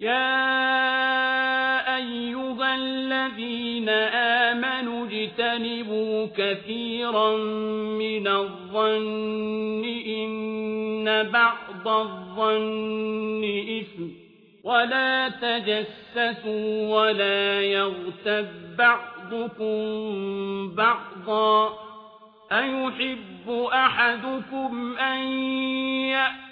يا أيها الذين آمنوا اجتنبوا كثيرا من الظن إن بعض الظن إثم ولا تجسسوا ولا يغتب بعضكم بعضا أيحب أحدكم أن يأتي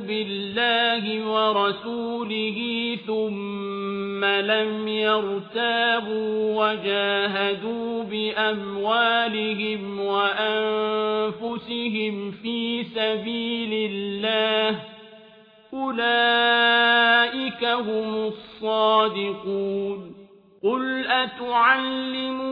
بالله ورسوله ثم لم يرتابوا وجاهدوا بأموالهم وأنفسهم في سبيل الله أولئك هم الصادقون قل أتعلمون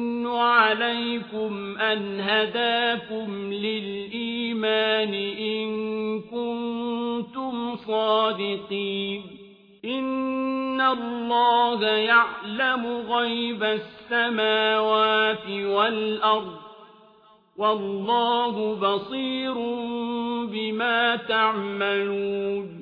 عليكم أن هداكم للإيمان إن كنتم صادقين. إن الله يعلم غيب السماوات والأرض والله بصير بما تعملون.